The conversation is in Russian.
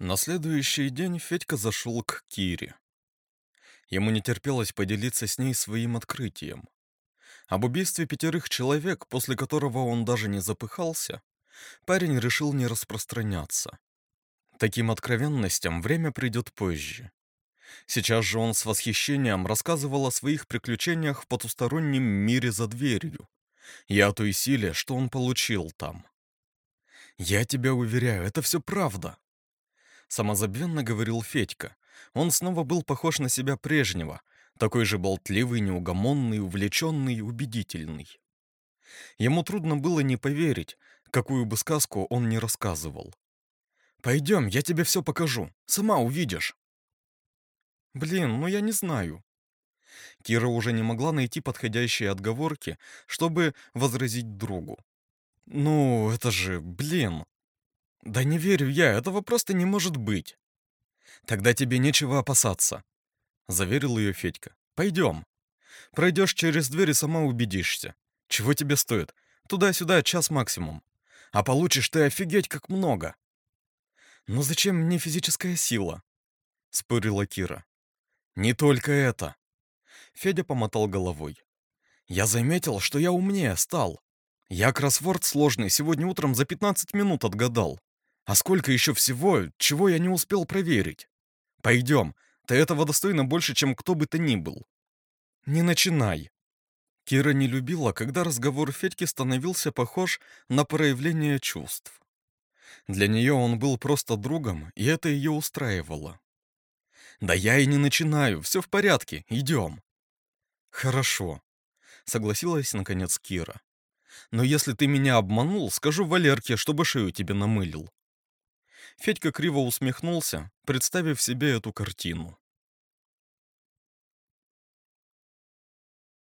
На следующий день Федька зашел к Кире. Ему не терпелось поделиться с ней своим открытием. Об убийстве пятерых человек, после которого он даже не запыхался, парень решил не распространяться. Таким откровенностям время придет позже. Сейчас же он с восхищением рассказывал о своих приключениях в потустороннем мире за дверью и о той силе, что он получил там. «Я тебя уверяю, это все правда», — самозабвенно говорил Федька. Он снова был похож на себя прежнего, такой же болтливый, неугомонный, увлеченный, убедительный. Ему трудно было не поверить, какую бы сказку он ни рассказывал. «Пойдем, я тебе все покажу, сама увидишь». «Блин, ну я не знаю». Кира уже не могла найти подходящие отговорки, чтобы возразить другу. «Ну, это же, блин!» «Да не верю я, этого просто не может быть!» «Тогда тебе нечего опасаться», — заверил ее Федька. «Пойдем. Пройдешь через дверь и сама убедишься. Чего тебе стоит? Туда-сюда час максимум. А получишь ты офигеть как много!» «Но зачем мне физическая сила?» — спорила Кира. «Не только это!» Федя помотал головой. «Я заметил, что я умнее стал. Я кроссворд сложный сегодня утром за 15 минут отгадал. А сколько еще всего, чего я не успел проверить? Пойдем, ты этого достойна больше, чем кто бы то ни был. Не начинай. Кира не любила, когда разговор Федьки становился похож на проявление чувств. Для нее он был просто другом, и это ее устраивало. «Да я и не начинаю, все в порядке, идем». «Хорошо», — согласилась наконец Кира. Но если ты меня обманул, скажу Валерке, чтобы шею тебе намылил». Федька криво усмехнулся, представив себе эту картину.